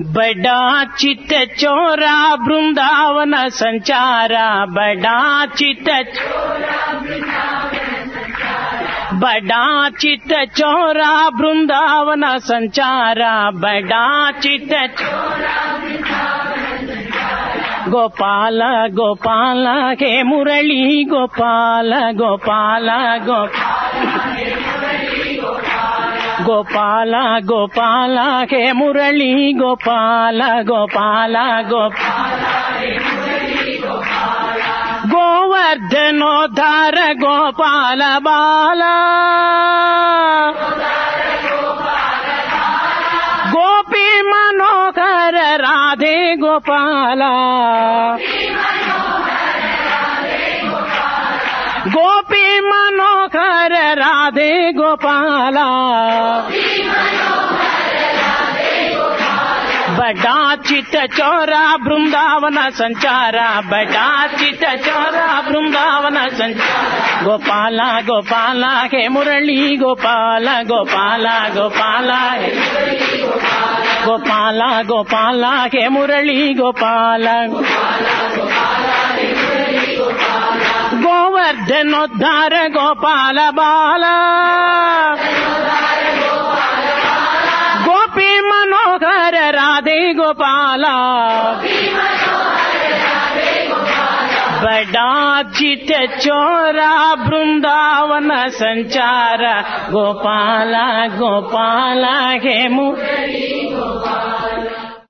बड़ा चित चोरा वृंदावन संचारा। बड़ा चित बड़ा चित चोरा बृंदावन संचारा। बड़ा चित गोपाल गोपाल के मुरली, गोपाल गोपाल गोपाल गोपाल गोपाल के मुरली, गोपाल गोपाल गोपाल। गोवर्धनोद्धार गोपाल बाला। गोपी मनोहर राधे गोपाला। गोपी मनोहर राधे गोपाला। बड़ा चित चौरा वृंदावन संचारा बड़ा चित चौरा बृंदावन संचारा। गोपाला गोपाला के मुरली, गोपाला गोपाला गोपाला हे गोपाला गोपाला के मुरली, गोपाला, गोवर्धनोद्धार, गोपाल, बाला। गोपाला बड़ा चित चोरा बृंदावन संचार। गोपाला गोपाला के मुरली। गोपाला